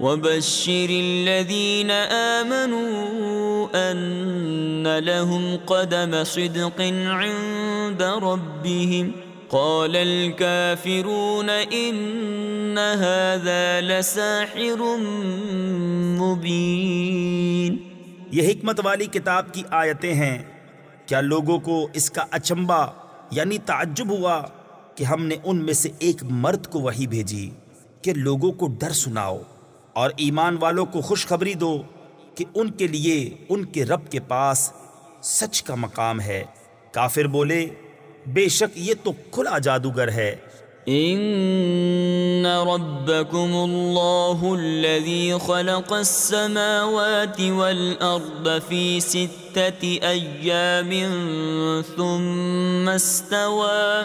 وبشر الذين آمنوا أن لهم قدم صدق عند ربهم. قال الكافرون إن هذا لساحر مبين. یہ حکمت والی کتاب کی آیتیں ہیں. کیا لوگوں کو اس کا اچمبا یعنی تعجب ہوا کہ ہم نے ان میں سے ایک مرد کو وہی بھیجی کہ لوگوں کو ڈر سناؤ؟ اور ایمان والوں کو خوشخبری دو کہ ان کے لیے، ان کے رب کے پاس سچ کا مقام ہے۔ کافر بولے، بے شک یہ تو کھلا جادوگر ہے۔ ان ربكم الله الذي خلق السماوات والارض في سته ايام ثم استوى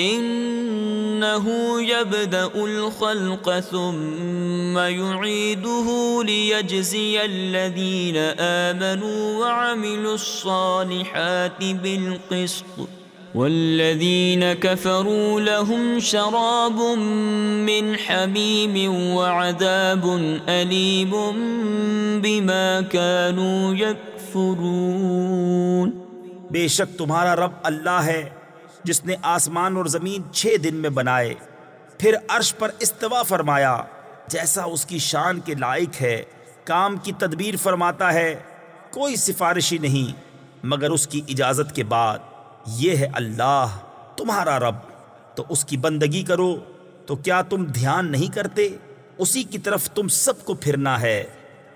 انه يبدا الخلق ثم يعيده ليجزي الذين امنوا وعملوا الصالحات بالقسط والذين كفروا لهم شراب من حميم وعذاب اليم بما كانوا يكفرون بے شک تمہارا رب اللہ ہے جس نے آسمان اور زمین چھ دن میں بنائے۔ پھر عرش پر استوا فرمایا، جیسا اس کی شان کے لائق ہے، کام کی تدبیر فرماتا ہے، کوئی سفارشی نہیں، مگر اس کی اجازت کے بعد یہ ہے اللہ، تمہارا رب۔ تو اس کی بندگی کرو، تو کیا تم دھیان نہیں کرتے؟ اسی کی طرف تم سب کو پھرنا ہے۔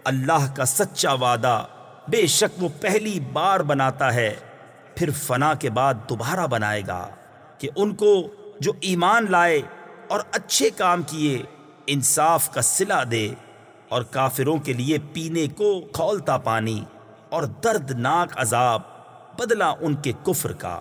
اللہ کا سچا وعدہ بے شک وہ پہلی بار بناتا ہے۔ پھر فنا کے بعد دوبارہ بنائے گا کہ ان کو جو ایمان لائے اور اچھے کام کیے، انصاف کا صلہ دے اور کافروں کے لیے پینے کو کھولتا پانی اور دردناک عذاب بدلہ ان کے کفر کا۔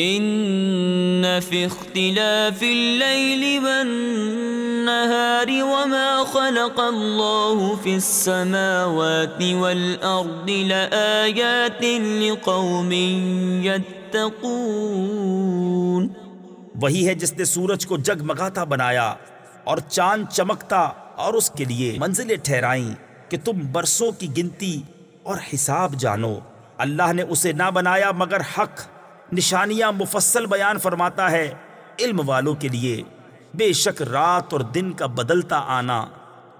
ان في اختلاف الليل والنهار وما خلق الله في السماوات والارض لآيات لقوم يتقون. وہی ہے جس نے سورج کو جگمگاتا بنایا اور چاند چمکتا اور اس کے لیے منزلیں ٹھہرائیں کہ تم برسوں کی گنتی اور حساب جانو۔ اللہ نے اسے نہ بنایا مگر حق نشانیاں مفصل بیان فرماتا ہے علم والوں کے لیے۔ بے شک رات اور دن کا بدلتا آنا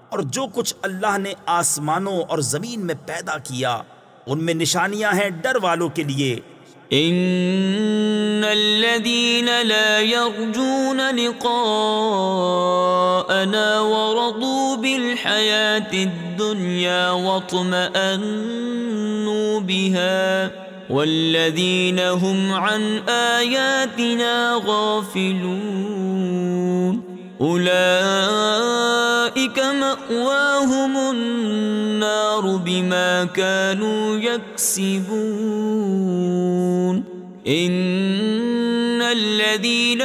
اور جو کچھ اللہ نے آسمانوں اور زمین میں پیدا کیا، ان میں نشانیاں ہیں ڈر والوں کے لیے۔ ان الذين لا يرجون لقاءنا ورضوا بالحياة الدنيا واطمأنوا بها۔ والذين هم عن آياتنا غافلون. أولئك مأواهم النار بما كانوا يكسبون إن الذين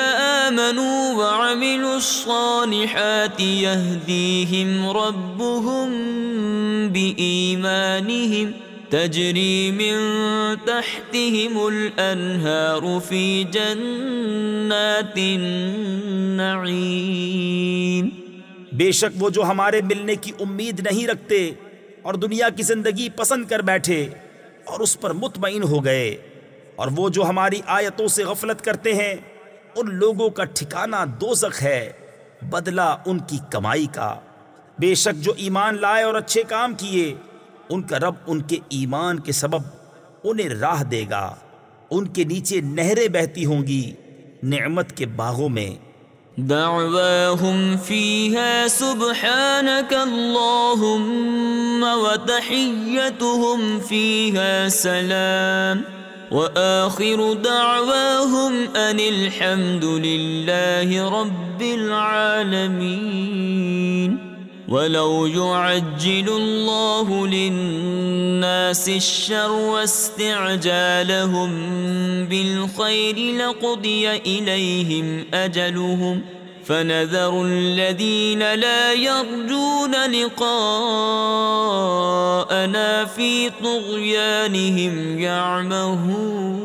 آمنوا وعملوا الصالحات يهديهم ربهم بإيمانهم تجري من تحتهم الأنهار في جنات النعيم بے شک وہ جو ہمارے ملنے کی امید نہیں رکھتے اور دنیا کی زندگی پسند کر بیٹھے اور اس پر مطمئن ہو گئے اور وہ جو ہماری آیتوں سے غفلت کرتے ہیں، ان لوگوں کا ٹھکانہ دوزخ ہے، بدلہ ان کی کمائی کا۔ بے شک جو ایمان لائے اور اچھے کام کیے ان کا رب ان کے ایمان کے سبب انہیں راہ دے گا۔ ان کے نیچے نہریں بہتی ہوں گی نعمت کے باغوں میں۔ دعواهم فيها سبحانك اللهم وتحيتهم فيها سلام۔ وآخر دعواهم أن الحمد لله رب العالمين ولو يعجل الله للناس الشر واستعجالهم بالخير لقضي إليهم أجلهم فنذر الذين لا يرجون لقاءنا في طغيانهم يعمهون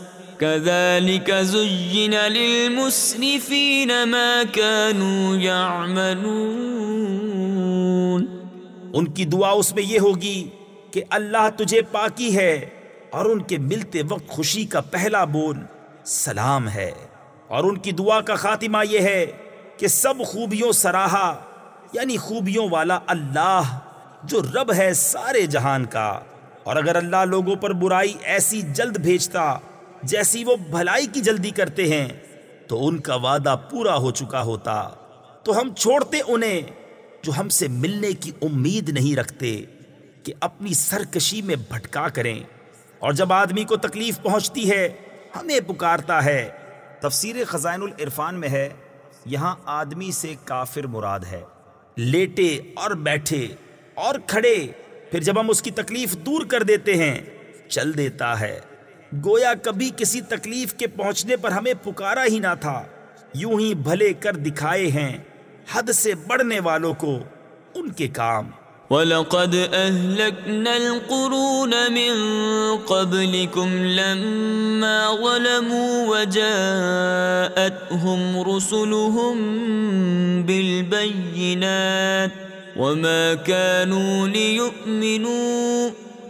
كذلك زين للمسرفين ما كانوا يعملون. ان کی دعا اس میں یہ ہوگی کہ اللہ تجھے پاکی ہے اور ان کے ملتے وقت خوشی کا پہلا بول سلام ہے۔ اور ان کی دعا کا خاتمہ یہ ہے کہ سب خوبیوں سراہا یعنی خوبیوں والا اللہ جو رب ہے سارے جہان کا۔ اور اگر اللہ لوگوں پر برائی ایسی جلد بھیجتا جیسی وہ بھلائی کی جلدی کرتے ہیں، تو ان کا وعدہ پورا ہو چکا ہوتا۔ تو ہم چھوڑتے انہیں جو ہم سے ملنے کی امید نہیں رکھتے کہ اپنی سرکشی میں بھٹکا کریں۔ اور جب آدمی کو تکلیف پہنچتی ہے، ہمیں پکارتا ہے۔ تفسیر خزائن العرفان میں ہے، یہاں آدمی سے کافر مراد ہے۔ لیٹے اور بیٹھے اور کھڑے، پھر جب ہم اس کی تکلیف دور کر دیتے ہیں، چل دیتا ہے۔ گویا کبھی کسی تکلیف کے پہنچنے پر ہمیں پکارا ہی نہ تھا۔ یوں ہی بھلے کر دکھائے ہیں حد سے بڑھنے والوں کو ان کے کام۔ وَلَقَدْ أَهْلَكْنَا الْقُرُونَ مِن قَبْلِكُمْ لَمَّا ظَلَمُوا وَجَاءَتْهُمْ رُسُلُهُم بِالْبَيِّنَاتِ وَمَا كَانُوا لِيُؤْمِنُوا۔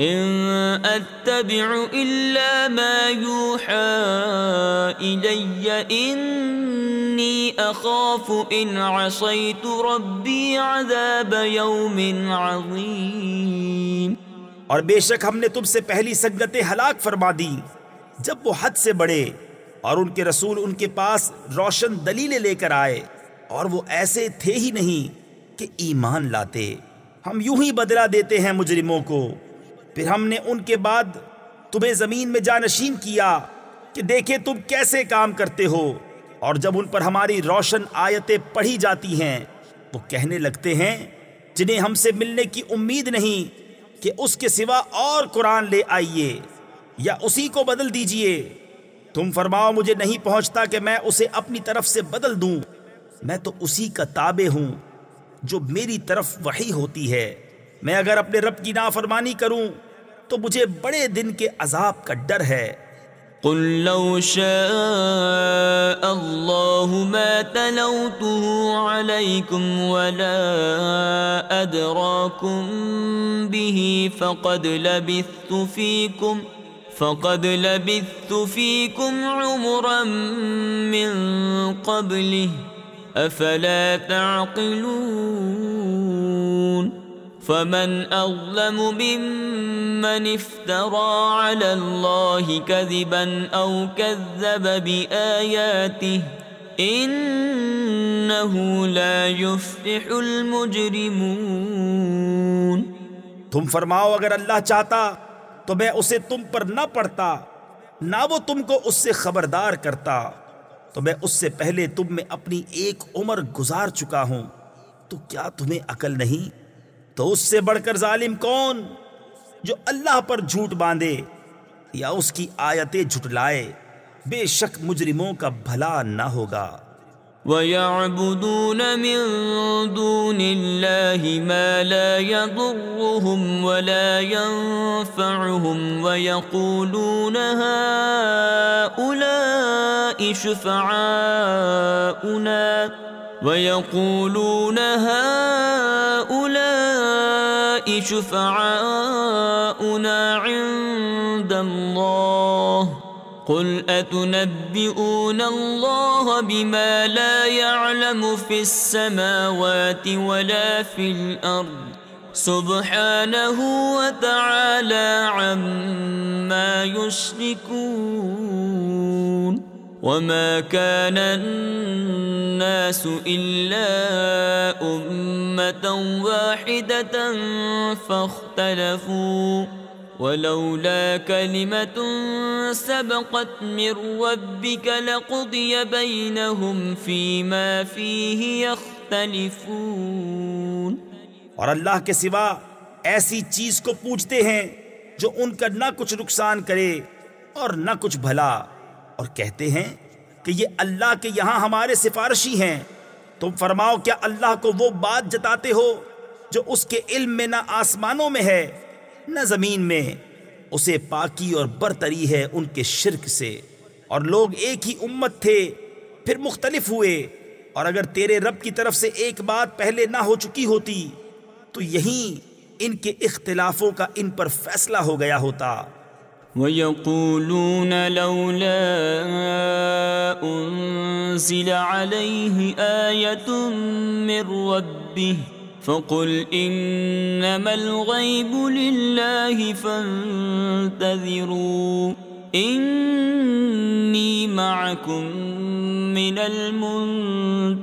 ان اتبع الا ما يوحى الي اني اخاف ان عصيت ربي عذاب يوم عظيم. اور بے شک ہم نے تم سے پہلی سنگتیں ہلاک فرما دی، جب وہ حد سے بڑے اور ان کے رسول ان کے پاس روشن دلیلیں لے کر آئے، اور وہ ایسے تھے ہی نہیں کہ ایمان لاتے۔ ہم یوں ہی بدلا دیتے ہیں مجرموں کو۔ پھر ہم نے ان کے بعد تمہیں زمین میں جانشین کیا کہ دیکھے تم کیسے کام کرتے ہو۔ اور جب ان پر ہماری روشن آیتیں پڑھی جاتی ہیں، وہ کہنے لگتے ہیں، جنہیں ہم سے ملنے کی امید نہیں کہ اس کے سوا اور قرآن لے آئیے یا اسی کو بدل دیجیے تم فرماؤ، مجھے نہیں پہنچتا کہ میں اسے اپنی طرف سے بدل دوں۔ میں تو اسی کا تابع ہوں جو میری طرف وحی ہوتی ہے۔ میں اگر اپنے رب کی نافرمانی کروں تو مجھے بڑے دن کے عذاب کا ڈر ہے۔ قل لو شاء الله ما تلوته عليكم ولا أدراكم به فقد لبثت فيكم فقد لبثت فيكم عمرا من قبله أفلا تعقلون؟ فمن اظلم ممن افترى على الله كذبا او كذب باياته انه لا يفلح المجرمون۔ تم فرماؤ اگر اللہ چاہتا تو میں اسے تم پر نہ پڑھتا، نہ وہ تم کو اس سے خبردار کرتا۔ تو میں اس سے پہلے تم میں اپنی ایک عمر گزار چکا ہوں، تو کیا تمہیں عقل نہیں؟ تو اس سے بڑھ کر ظالم کون جو اللہ پر جھوٹ باندھے یا اس کی آیتیں جھٹلائے؟ بے شک مجرموں کا بھلا نہ ہوگا۔ وَيَعْبُدُونَ مِن دُونِ اللَّهِ مَا لَا يَضُرُّهُمْ وَلَا يَنفَعُهُمْ وَيَقُولُونَ هَؤُلَاءِ شُفَعَاؤُنَا وَيَقُولُونَ هَؤُلَاءِ شُفَعَاؤُنَا عِندَ اللَّهِ قُلْ أَتُنَبِّئُونَ اللَّهَ بِمَا لَا يَعْلَمُ فِي السَّمَاوَاتِ وَلَا فِي الْأَرْضِ سُبْحَانَهُ وَتَعَالَى عَمَّا يُشْرِكُونَ وما كان الناس إلا أمة واحدة فاختلفوا ولولا كلمة سبقت من ربك لقضي بينهم فيما فيه يختلفون اور اللہ کے سوا ایسی چیز کو پوچھتے ہیں جو ان کا نہ کچھ نقصان کرے اور نہ کچھ بھلا۔ اور کہتے ہیں کہ یہ اللہ کے یہاں ہمارے سفارشی ہیں۔ تم فرماؤ کیا اللہ کو وہ بات جتاتے ہو جو اس کے علم میں نہ آسمانوں میں ہے، نہ زمین میں۔ اسے پاکی اور برتری ہے ان کے شرک سے۔ اور لوگ ایک ہی امت تھے، پھر مختلف ہوئے۔ اور اگر تیرے رب کی طرف سے ایک بات پہلے نہ ہو چکی ہوتی، تو یہیں ان کے اختلافوں کا ان پر فیصلہ ہو گیا ہوتا۔ وَيَقُولُونَ لَوْلَا أُنزِلَ عَلَيْهِ آيَةٌ مِّن رَّبِّهِ فَقُلْ إِنَّمَا الْغَيْبُ لِلَّهِ فَانتَظِرُوا إِنِّي مَعَكُم مِّنَ الْمُنتَظِرِينَ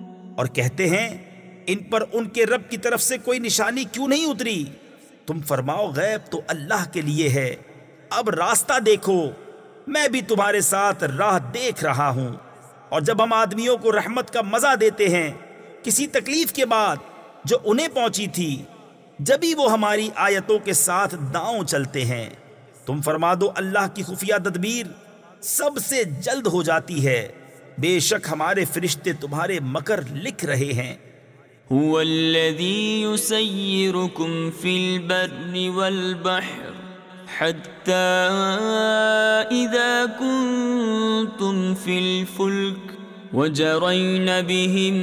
اور کہتے ہیں، ان پر ان کے رب کی طرف سے کوئی نشانی کیوں نہیں اتری؟ تم فرماؤ، غیب تو اللہ کے لیے ہے۔ اب راستہ دیکھو۔ میں بھی تمہارے ساتھ راہ دیکھ رہا ہوں۔ اور جب ہم آدمیوں کو رحمت کا مزہ دیتے ہیں، کسی تکلیف کے بعد جو انہیں پہنچی تھی، جبھی وہ ہماری آیتوں کے ساتھ داؤں چلتے ہیں۔ تم فرما دو، اللہ کی خفیہ تدبیر سب سے جلد ہو جاتی ہے۔ بے شک ہمارے فرشتے تمہارے مکر لکھ رہے ہیں۔ هو الذي يسيركم في البر والبحر حتى إذا كنتم في الفلك وجرين بهم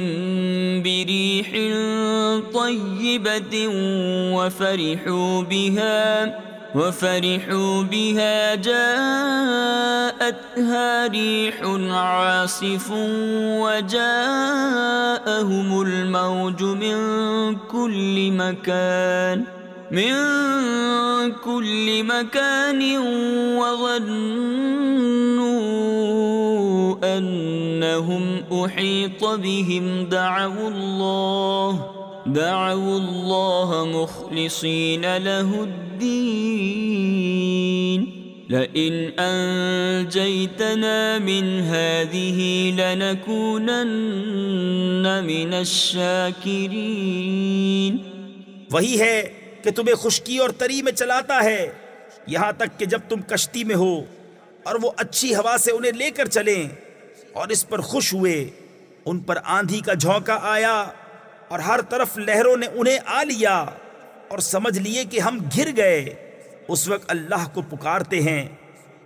بريح طيبة وفرحوا بها وفرحوا بها جاءتها ريح عاصف وجاءهم الموج من كل مكان، من كل مكان وظنوا أنهم أحيط بهم، دعوا الله دعوا الله مخلصين له الدين. لئن أنجيتنا من هذه لنكونن من الشاكرين. وہی ہے کہ تمہیں خشکی اور تری میں چلاتا ہے، یہاں تک کہ جب تم کشتی میں ہو اور وہ اچھی ہوا سے انہیں لے کر چلیں اور اس پر خوش ہوئے، ان پر آندھی کا جھونکا آیا۔ اور ہر طرف لہروں نے انہیں آ لیا اور سمجھ لیے کہ ہم گر گئے۔ اس وقت اللہ کو پکارتے ہیں،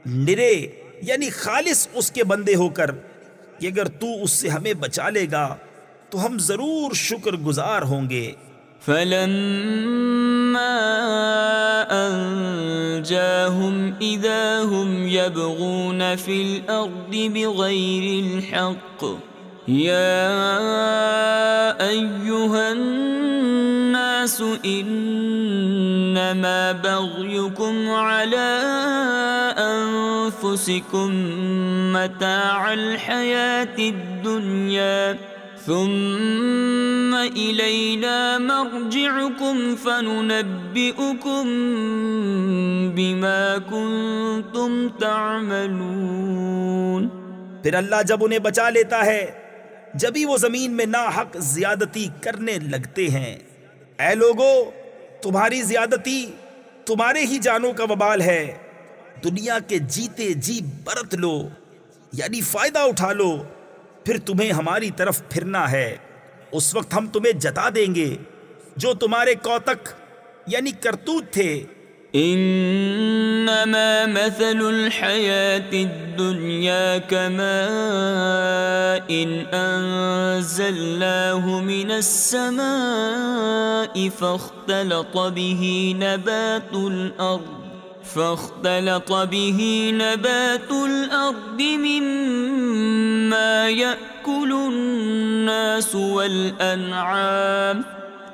نرے یعنی خالص اس کے بندے ہو کر کہ اگر تو اس سے ہمیں بچا لے گا تو ہم ضرور شکر گزار ہوں گے۔ فلما أنجاهم إذا هم يبغون في الأرض بغير الحق۔ يا أيها الناس إنما بغيكم على أنفسكم متاع الحياة الدنيا ثم إلينا مرجعكم فننبئكم بما كنتم تعملون پھر اللہ جب انہیں بچا لیتا ہے جبھی وہ زمین میں نا حق زیادتی کرنے لگتے ہیں۔ اے لوگو، تمہاری زیادتی تمہارے ہی جانوں کا وبال ہے۔ دنیا کے جیتے جی برت لو یعنی فائدہ اٹھا لو، پھر تمہیں ہماری طرف پھرنا ہے۔ اس وقت ہم تمہیں جتا دیں گے۔ جو تمہارے کوتک یعنی کرتوت تھے انما مثل الحياة الدنيا كما ان انزلناه من السماء فاختلط به نبات الارض فاختلط به نبات الارض مما يأكل الناس والانعام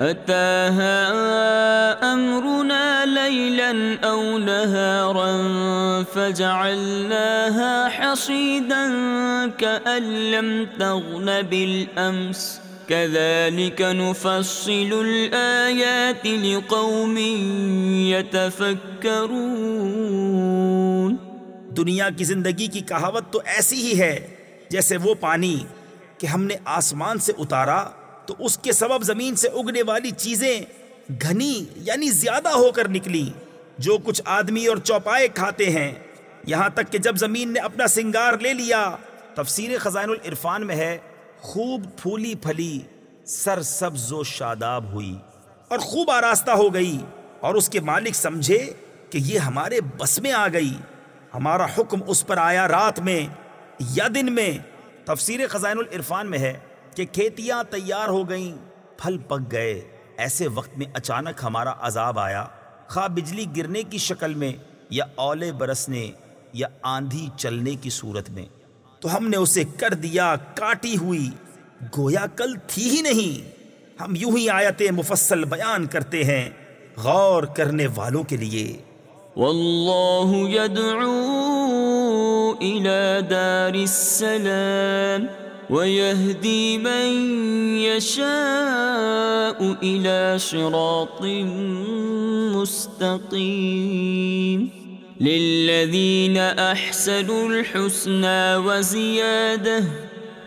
أتاها أمرنا ليلا أو نهارا فجعلناها حصيدا كأن لم تغن بالأمس. كذلك نفصل الآيات لقوم يتفكرون. دنیا کی زندگی کی کہاوت تو ایسی ہی ہے جیسے وہ پانی کہ ہم نے آسمان سے اتارا تو اس کے سبب زمین سے اگنے والی چیزیں گھنی یعنی زیادہ ہو کر نکلی، جو کچھ آدمی اور چوپائے کھاتے ہیں۔ یہاں تک کہ جب زمین نے اپنا سنگار لے لیا، تفسیر خزائن العرفان میں ہے، خوب پھولی پھلی، سر سبز و شاداب ہوئی اور خوب آراستہ ہو گئی۔ اور اس کے مالک سمجھے کہ یہ ہمارے بس میں آ گئی۔ ہمارا حکم اس پر آیا رات میں یا دن میں۔ تفسیر خزائن العرفان میں ہے۔ کہ کھیتیاں تیار ہو گئیں، پھل پک گئے۔ ایسے وقت میں اچانک ہمارا عذاب آیا۔ خواہ بجلی گرنے کی شکل میں یا اولے برسنے یا آندھی چلنے کی صورت میں۔ تو ہم نے اسے کر دیا کاٹی ہوئی۔ گویا کل تھی ہی نہیں۔ ہم یوں ہی آیتیں مفصل بیان کرتے ہیں غور کرنے والوں کے لیے۔ واللہ يدعو الى دار السلام۔ ويهدي من يشاء إلى صراط مستقيم للذين أحسنوا الحسنى وزيادة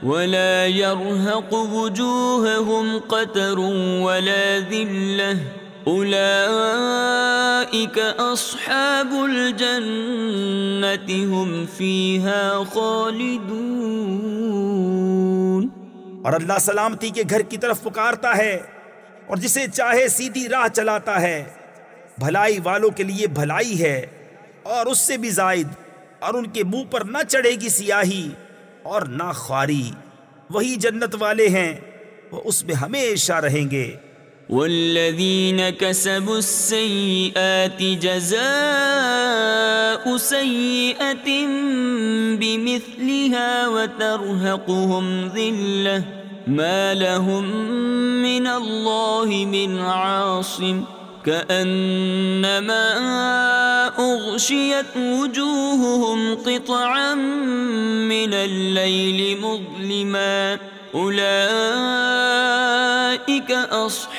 ولا يرهق وجوههم قتر ولا ذلة أولئك هم فيها خالدون. اور اللہ سلامتی کے گھر کی طرف پکارتا ہے اور جسے چاہے سیدھی راہ چلاتا ہے، بھلائی والوں کے لیے بھلائی ہے اور اس سے بھی زائد اور ان کے منہ پر نہ چڑھے گی سیاہی اور نہ خواری۔ وہی جنت والے ہیں، وہ اس میں ہمیشہ رہیں گے۔ والذين كسبوا السيئات جزاء سيئة بمثلها وترهقهم ذلة ما لهم من الله من عاصم كأنما أغشيت وجوههم قطعا من الليل مظلما أولئك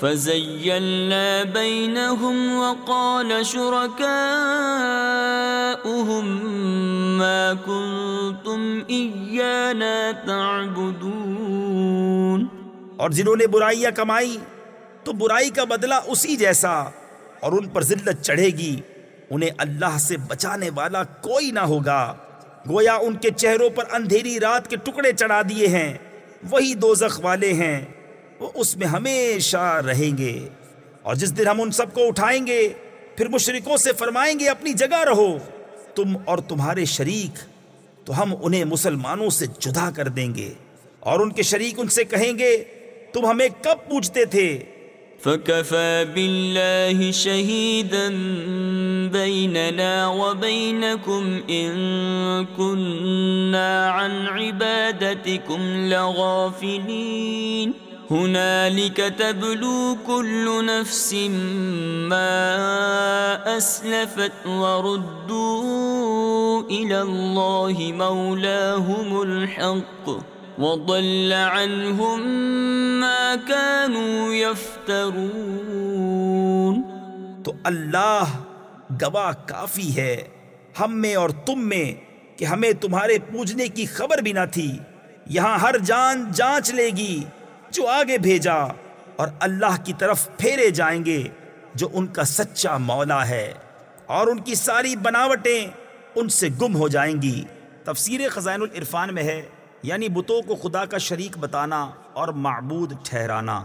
فزيلنا بينهم وقال شركاؤهم ما كنتم إيانا تعبدون۔ اور جنہوں نے برائیاں کمائی، تو برائی کا بدلہ اسی جیسا اور ان پر ذلت چڑھے گی۔ انہیں اللہ سے بچانے والا کوئی نہ ہوگا۔ گویا ان کے چہروں پر اندھیری رات کے ٹکڑے چڑھا دیے ہیں، وہی دوزخ والے ہیں۔ وہ اس میں ہمیشہ رہیں گے۔ اور جس دن ہم ان سب کو اٹھائیں گے، پھر مشرکوں سے فرمائیں گے، اپنی جگہ رہو۔ تم اور تمہارے شریک، تو ہم انہیں مسلمانوں سے جدا کر دیں گے۔ اور ان کے شریک ان سے کہیں گے، تم ہمیں کب پوچھتے تھے؟ فكفى بالله شهيدا بيننا وبينكم إن كنا عن عبادتكم هنالك تبلو كل نفس ما أسلفت وردوا إلى الله مولاهم الحق وضل عنهم ما كانوا يفترون. تو اللہ گواہ کافی ہے ہم میں اور تم میں کہ ہمیں تمہارے پوجنے کی خبر بھی نہ تھی، یہاں ہر جان جانچ لے گی۔ جو آگے بھیجا اور اللہ کی طرف پھیرے جائیں گے، جو ان کا سچا مولا ہے۔ اور ان کی ساری بناوٹیں ان سے گم ہو جائیں گی۔ تفسیر خزائن العرفان میں ہے یعنی بتوں کو خدا کا شریک بتانا اور معبود ٹھہرانا۔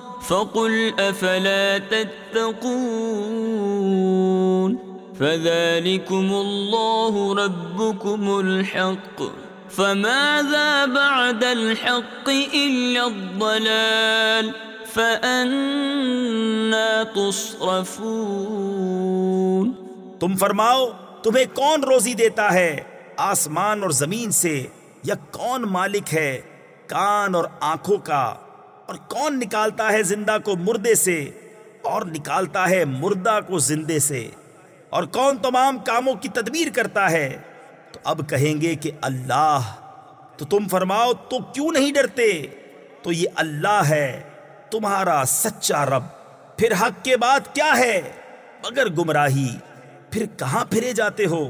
فقل أفلا تتقون فذلكم الله ربكم الحق فماذا بعد الحق إلا الضلال فأنا تصرفون تم فرماؤ، تمہیں کون روزی دیتا ہے؟ آسمان اور زمین سے، یا کون مالک ہے؟ کان اور آنکھوں کا۔ اور کون نکالتا ہے زندہ کو مردے سے اور نکالتا ہے مردہ کو زندے سے؟ اور کون تمام کاموں کی تدبیر کرتا ہے؟ تو اب کہیں گے کہ اللہ۔ تو تم فرماؤ، تو کیوں نہیں ڈرتے؟ تو یہ اللہ ہے، تمہارا سچا رب۔ پھر حق کے بعد کیا ہے؟ مگر گمراہی۔ پھر کہاں پھرے جاتے ہو؟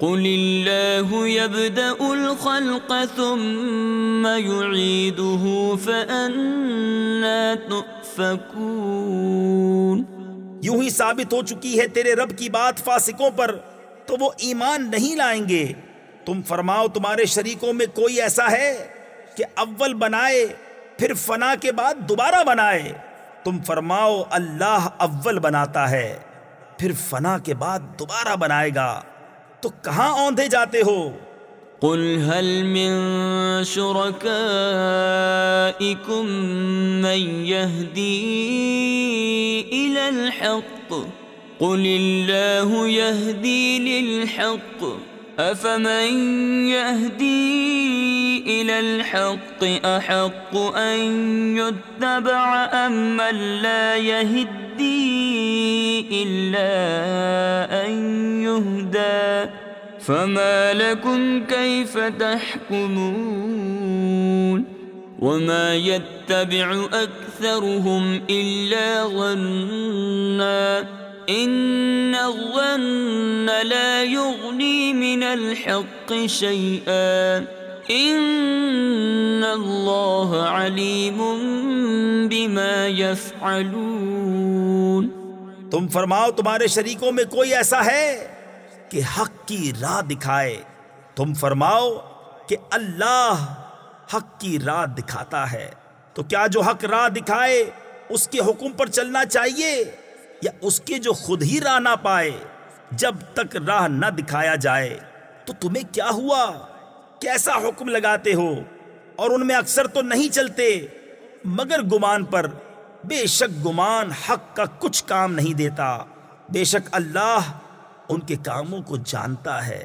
قل الله يبدأ الخلق ثم يعيده فأنا تؤفكون. یوں ہی ثابت ہو چکی ہے تیرے رب کی بات فاسقوں پر، تو وہ ایمان نہیں لائیں گے۔ تم فرماؤ، تمہارے شریکوں میں کوئی ایسا ہے کہ اول بنائے، پھر فنا کے بعد دوبارہ بنائے؟ تم فرماؤ، اللہ اول بناتا ہے، پھر فنا کے بعد دوبارہ بنائے گا۔ تو کہاں اوندے جاتے ہو؟ قل هل من شركائكم من يهدي إلى الحق؟ قل الله يهدي للحق۔ أفمن يهدي إلى الحق أحق أن يتبع أم من لا يهدي إلا أن يهدى فما لكم كيف تحكمون وما يتبع أكثرهم إلا ظنّا ان الظن لا يغني من الحق شيئا. ان الله عليم بما يفعلون. تم فرماؤ تمہارے شریکوں میں کوئی ایسا ہے کہ حق کی راہ دکھائے؟ تم فرماؤ کہ اللہ حق کی راہ دکھاتا ہے۔ تو کیا جو حق راہ دکھائے، اس کے حکم پر چلنا چاہیے؟ یا اس کے جو خود ہی راہ نہ پائے، جب تک راہ نہ دکھایا جائے، تو تمہیں کیا ہوا؟ کیسا حکم لگاتے ہو؟ اور ان میں اکثر تو نہیں چلتے، مگر گمان پر بے شک گمان حق کا کچھ کام نہیں دیتا۔ بے شک اللہ ان کے کاموں کو جانتا ہے۔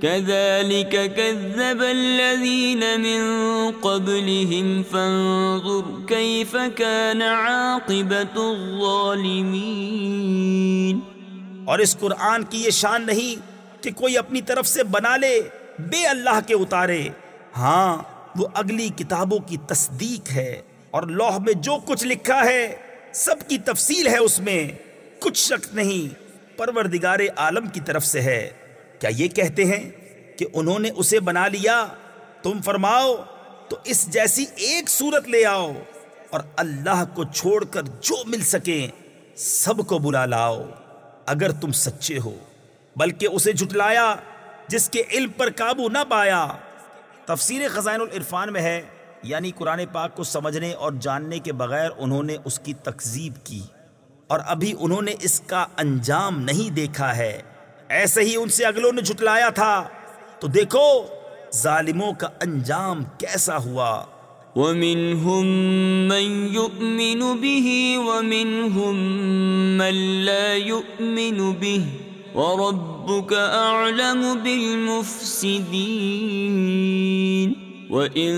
كذلك كذب الذين من قبلهم. فانظر كيف كان عاقبة الظالمين. اور اس قرآن کی یہ شان نہیں کہ کوئی اپنی طرف سے بنا لے، بے اللہ کے اتارے۔ ہاں وہ اگلی کتابوں کی تصدیق ہے اور لوح میں جو کچھ لکھا ہے، سب کی تفصیل ہے اس میں۔ کچھ شک نہیں، پروردگار عالم کی طرف سے ہے۔ کیا یہ کہتے ہیں کہ انہوں نے اسے بنا لیا؟ تم فرماؤ، تو اس جیسی ایک صورت لے آؤ اور اللہ کو چھوڑ کر جو مل سکے سب کو بلا لاؤ، اگر تم سچے ہو۔ بلکہ اسے جھٹلایا، جس کے علم پر قابو نہ پایا۔ تفسیر خزائن العرفان میں ہے یعنی قرآن پاک کو سمجھنے اور جاننے کے بغیر انہوں نے اس کی تکذیب کی۔ اور ابھی انہوں نے اس کا انجام نہیں دیکھا ہے۔ ایسے ہی ان سے اگلوں نے جھٹلایا تھا۔ تو دیکھو، ظالموں کا انجام کیسا ہوا۔ ومنهم من يؤمن به ومنهم من لا يؤمن به وربك أعلم بالمفسدين وإن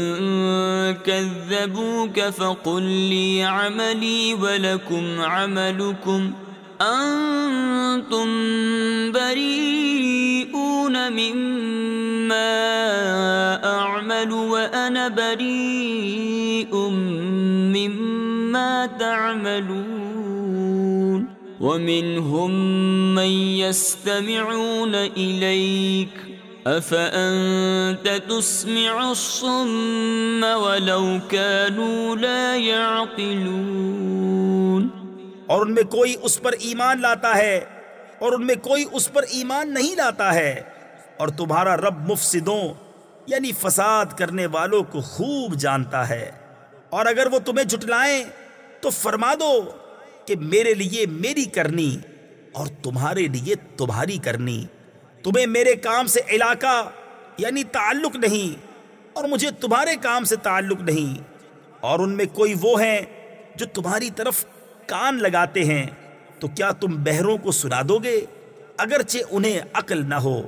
كذبوك فقل لي عملي ولكم عملكم أن انتم بریئون مما اعمل وانا بریئ مما تعملون ومنهم من يستمعون إليك أفأنت تسمع الصم ولو كانوا لا يعقلون اور ان میں کوئی اس پر ایمان لاتا ہے اور ان میں کوئی اس پر ایمان نہیں لاتا ہے۔ اور تمہارا رب مفسدوں یعنی فساد کرنے والوں کو خوب جانتا ہے۔ اور اگر وہ تمہیں جھٹلائیں، تو فرما دو کہ میرے لیے میری کرنی اور تمہارے لیے تمہاری کرنی۔ تمہیں میرے کام سے علاقہ یعنی تعلق نہیں، اور مجھے تمہارے کام سے تعلق نہیں۔ اور ان میں کوئی وہ ہیں جو تمہاری طرف کان لگاتے ہیں۔ تو کیا تم بہروں کو سنا دو گے؟ اگرچہ انہیں عقل نہ ہو۔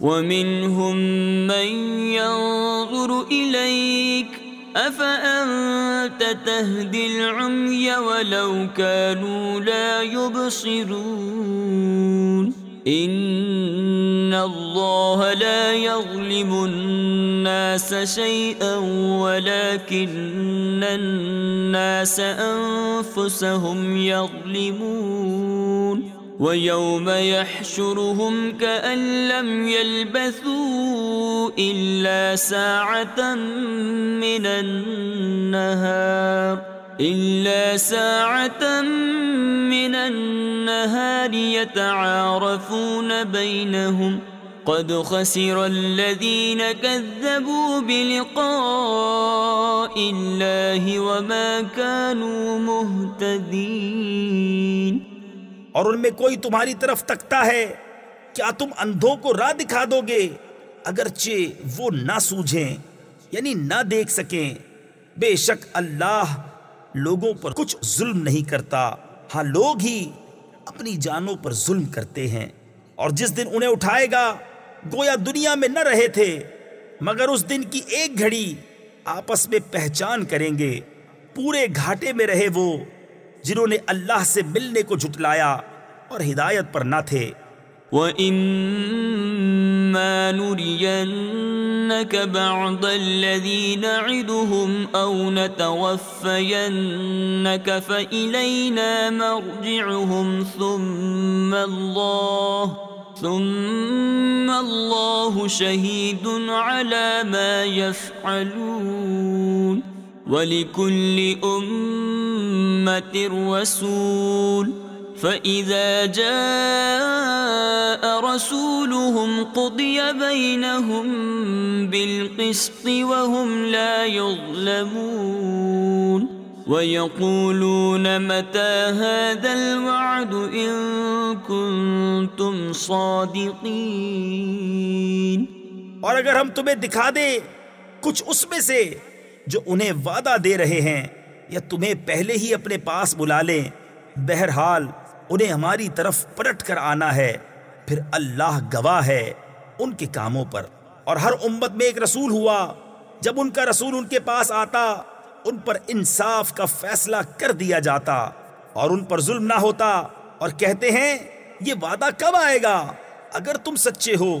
ومنهم من ينظر إليك أفأنت تهدي العمي ولو كانوا لا يبصرون إن الله لا يظلم الناس شيئا ولكن الناس أنفسهم يظلمون وَيَوْمَ يَحْشُرُهُمْ كَأَن لَّمْ يَلْبَثُوا إِلَّا سَاعَةً مِّنَ النَّهَارِ إِلَّا سَاعَةً مِّنَ النَّهَارِ يَتَعَارَفُونَ بَيْنَهُمْ قد خسر الذين كذبوا بلقاء الله وما كانوا مهتدين اور ان میں کوئی تمہاری طرف تکتا ہے، کیا تم اندھوں کو راہ دکھا دو گے؟ اگرچہ وہ نہ سوجھیں یعنی نہ دیکھ سکیں، بے شک اللہ لوگوں پر کچھ ظلم نہیں کرتا۔ ہاں لوگ ہی اپنی جانوں پر ظلم کرتے ہیں۔ اور جس دن انہیں اٹھائے گا، گویا دنیا میں نہ رہے تھے، مگر اس دن کی ایک گھڑی آپس میں پہچان کریں گے۔ پورے گھاٹے میں رہے وہ جنہوں نے اللہ سے ملنے کو جھٹلایا اور ہدایت پر نہ تھے۔ وَإِمَّا نُرِيَنَّكَ بَعْضَ الَّذِي نَعِدُهُمْ أَوْ نَتَوَفَّيَنَّكَ فَإِلَيْنَا مَرْجِعُهُمْ ثُمَّ اللَّهُ ثُمَّ اللَّهُ شَهِيدٌ عَلَى مَا يَفْعَلُونَ وَلِكُلِّ أُمَّةٍ رَسُولٌ فَإِذَا جَاءَ رَسُولُهُمْ قُضِيَ بَيْنَهُمْ بِالْقِسْطِ وَهُمْ لَا يُظْلَمُونَ وَيَقُولُونَ مَتَى هَذَا الْوَعْدُ إِن كُنتُمْ صَادِقِينَ اور اگر ہم تمہیں دکھا دیں کچھ اس میں سے جو انہیں وعدہ دے رہے ہیں یا تمہیں پہلے ہی اپنے پاس بلا لیں، بہرحال انہیں ہماری طرف پلٹ کر آنا ہے۔ پھر اللہ گواہ ہے ان کے کاموں پر۔ اور ہر امت میں ایک رسول ہوا۔ جب ان کا رسول ان کے پاس آتا، ان پر انصاف کا فیصلہ کر دیا جاتا۔ اور ان پر ظلم نہ ہوتا۔ اور کہتے ہیں، یہ وعدہ کب آئے گا؟ اگر تم سچے ہو۔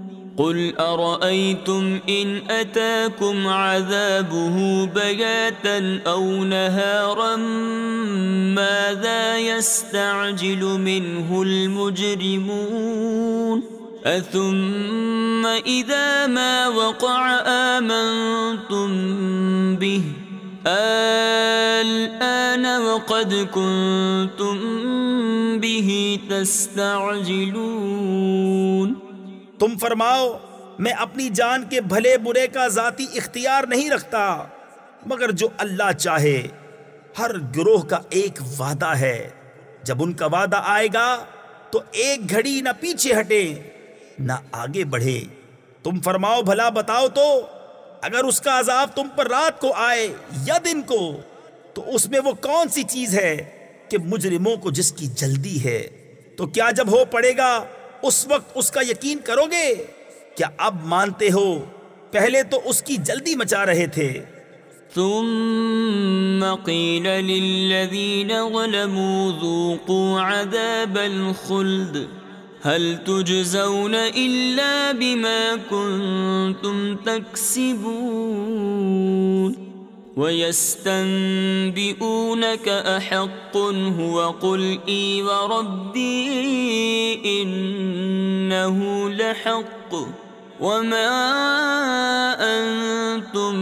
قل أرأيتم إن أتاكم عذابه بياتا أو نهارا ماذا يستعجل منه المجرمون أثم إذا ما وقع آمنتم به الآن وقد كنتم به تستعجلون تم فرماؤ، میں اپنی جان کے بھلے برے کا ذاتی اختیار نہیں رکھتا، مگر جو اللہ چاہے، ہر گروہ کا ایک وعدہ ہے۔ جب ان کا وعدہ آئے گا، تو ایک گھڑی نہ پیچھے ہٹے نہ آگے بڑھے تم فرماؤ، بھلا بتاؤ تو، اگر اس کا عذاب تم پر رات کو آئے یا دن کو، تو اس میں وہ کون سی چیز ہے کہ مجرموں کو جس کی جلدی ہے؟ تو کیا جب ہو پڑے گا اس وقت اس کا یقین کرو گے کیا اب مانتے ہو، پہلے تو اس کی جلدی مچا رہے تھے۔ ثم قيل للذين ظلموا ذوقوا عذاب الخلد۔ هل تجزون إلا بما كنتم تكسبون وَيَسْتَنْبِئُونَكَ أَحَقٌ هُوَ قُلْ إِي وَرَبِّي إِنَّهُ لَحَقٌ وَمَا أَنْتُمْ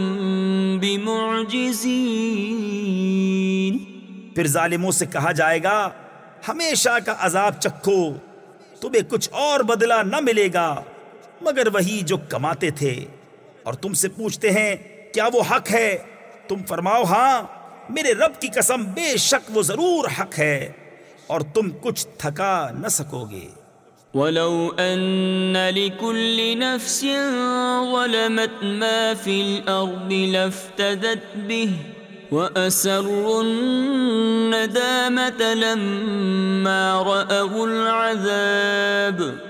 بِمُعْجِزِينَ پھر ظالموں سے کہا جائے گا، ہمیشہ کا عذاب چکھو، تمہیں کچھ اور بدلہ نہ ملے گا، مگر وہی جو کماتے تھے۔ اور تم سے پوچھتے ہیں، کیا وہ حق ہے؟ تم فرماؤ ہاں میرے رب کی قسم بے شک وہ ضرور حق ہے اور تم کچھ تھکا نہ سکو گے۔ ولو أن لكل نفس ظلمت ما في الأرض لافتدت به وأسروا الندامة لما رأوا العذاب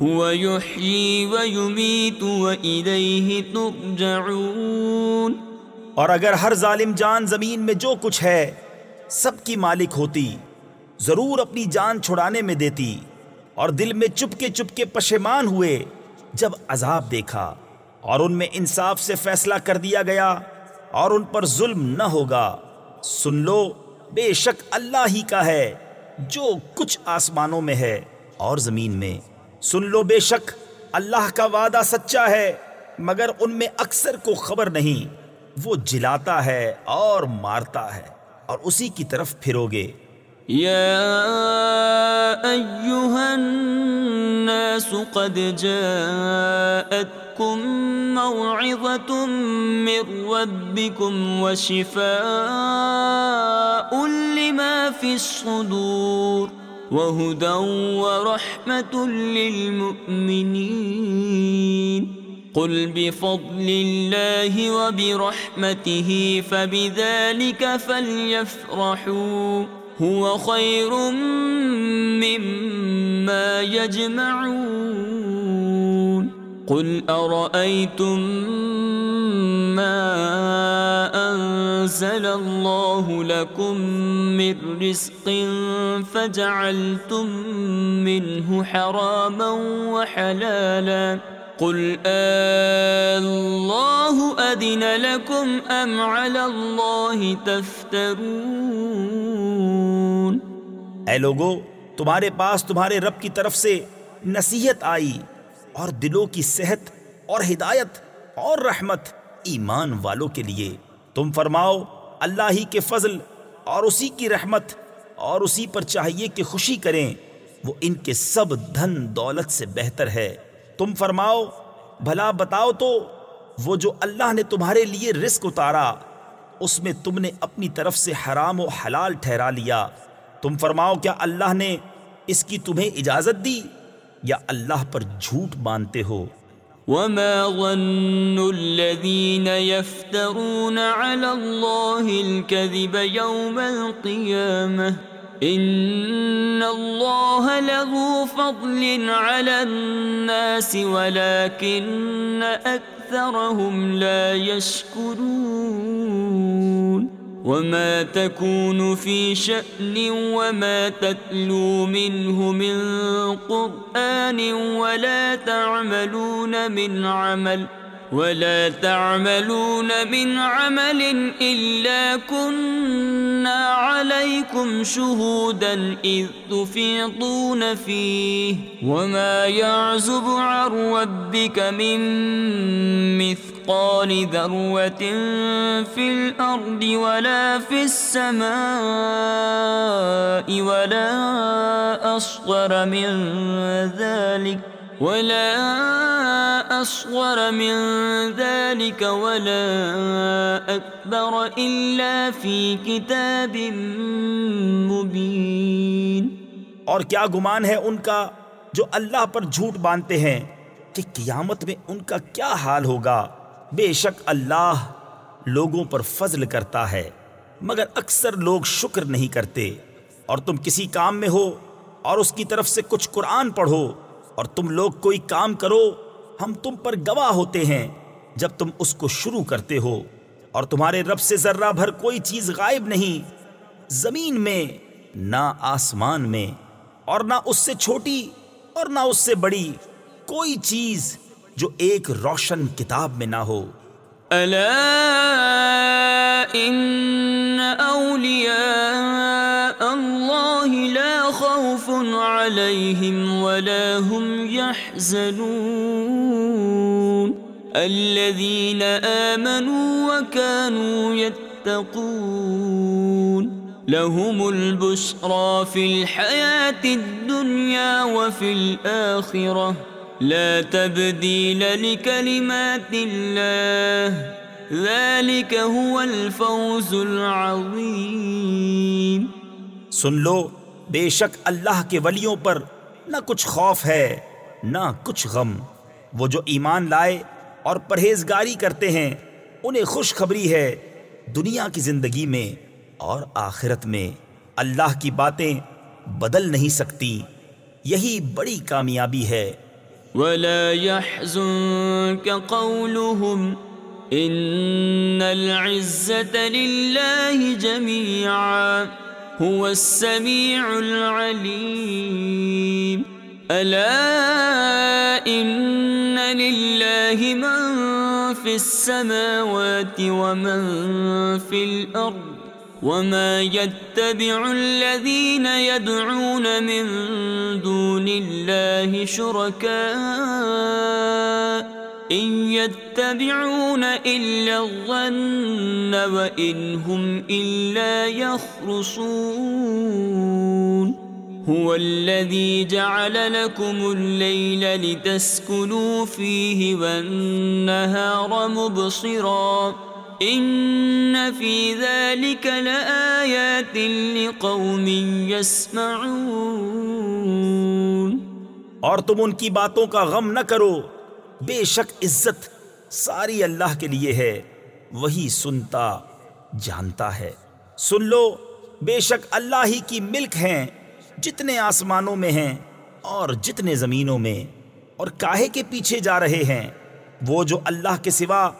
هو يحيي ويميت وإليه ترجعون. اور اگر ہر ظالم جان زمین میں جو کچھ ہے، سب کی مالک ہوتی، ضرور اپنی جان چھڑانے میں دیتی، اور دل میں چپکے چپکے پشیمان ہوئے جب عذاب دیکھا، اور ان میں انصاف سے فیصلہ کر دیا گیا، اور ان پر ظلم نہ ہوگا۔ سن لو، بے شک اللہ ہی کا ہے، جو کچھ آسمانوں میں ہے اور زمین میں۔ سن لو بے شک، اللہ کا وعدہ سچا ہے، مگر ان میں اکثر کو خبر نہیں۔ وہ جلاتا ہے اور مارتا ہے، اور اسی کی طرف پھرو گے۔ يا أيها الناس قد جاءتكم موعظة من ربكم وشفاء لما في الصدور۔ وهدى ورحمة للمؤمنين. قل بفضل الله وبرحمته فبذلك فليفرحوا. هو خير مما يجمعون. قل أرأيتم ما أنزل الله لكم من رزق فجعلتم منه حراما وحلالا. قل الله أذن لكم أم على الله تفترون؟ اے لوگو، تمہارے پاس تمہارے رب کی طرف سے نصیحت آئی اور دلوں کی صحت اور ہدایت اور رحمت ایمان والوں کے لیے۔ تم فرماؤ، اللہ ہی کے فضل اور اسی کی رحمت اور اسی پر چاہیے کہ خوشی کریں، وہ ان کے سب دھن دولت سے بہتر ہے۔ تم فرماؤ، بھلا بتاؤ تو، وہ جو اللہ نے تمہارے لیے رزق اتارا، اس میں تم نے اپنی طرف سے حرام و حلال ٹھہرا لیا۔ تم فرماؤ، کیا اللہ نے اس کی تمہیں اجازت دی؟ یا اللہ پر جھوٹ مانتے ہو؟ وما ظن الذين يفترون على الله الكذب يوم القيامة إن الله له فضل على الناس ولكن أكثرهم لا يشكرون وما تكون في شأن وما تتلو منه من قرآن ولا تعملون من عمل ولا تعملون من عمل إلا كنا عليكم شهودا إذ تفيضون فيه وما يعزب عن ربك من مثقال ذروة في الأرض ولا في السماء ولا أصغر من ذلك ولا أصغر من ذلك ولا أكبر إلا في كتاب مبين. اور کیا گمان ہے ان کا جو اللہ پر جھوٹ باندھتے ہیں کہ قیامت میں ان کا کیا حال ہوگا؟ بے شک اللہ لوگوں پر فضل کرتا ہے، مگر اکثر لوگ شکر نہیں کرتے۔ اور تم کسی کام میں ہو اور اس کی طرف سے کچھ قرآن پڑھو اور تم لوگ کوئی کام کرو، ہم تم پر گواہ ہوتے ہیں جب تم اس کو شروع کرتے ہو۔ اور تمہارے رب سے ذرہ بھر کوئی چیز غائب نہیں، زمین میں، نہ آسمان میں، اور نہ اس سے چھوٹی اور نہ اس سے بڑی کوئی چیز جو ایک روشن کتاب میں نہ ہو۔ الا ان اولیاء اللہ لا خوف علیہم ولا هم يحزنون. الذين آمنوا وكانوا يتقون. لهم البشرى في الحياة الدنيا وفي الآخرة. لا تبديل لكلمات الله. ذلك هو الفوز العظيم. سن لو، بے شک اللہ کے ولیوں پر نہ کچھ خوف ہے، نہ کچھ غم۔ وہ جو ایمان لائے اور پرہیزگاری کرتے ہیں، انہیں خوشخبری ہے دنیا کی زندگی میں اور آخرت میں۔ اللہ کی باتیں بدل نہیں سکتی، یہی بڑی کامیابی ہے۔ ولا يحزنك قولهم، إن العزة لله جميعا۔ هو السميع العليم. ألا إن لله من في السماوات ومن في الأرض وما يتبع الذين يدعون من دون الله شركاء يتبعون إلا الظن وإن هم إلا يخرصون. هو الذي جعل لكم الليل لتسكنوا فيه والنهار مبصراً. ان فی ذلك لآیات لقوم يسمعون. اور تم ان کی باتوں کا غم نہ کرو۔ بے شک عزت ساری اللہ کے لیے ہے، وہی سنتا، جانتا ہے۔ سن لو، بے شک اللہ ہی کی ملک ہیں، جتنے آسمانوں میں ہیں اور جتنے زمینوں میں۔ اور کاہے کے پیچھے جا رہے ہیں، وہ جو اللہ کے سوا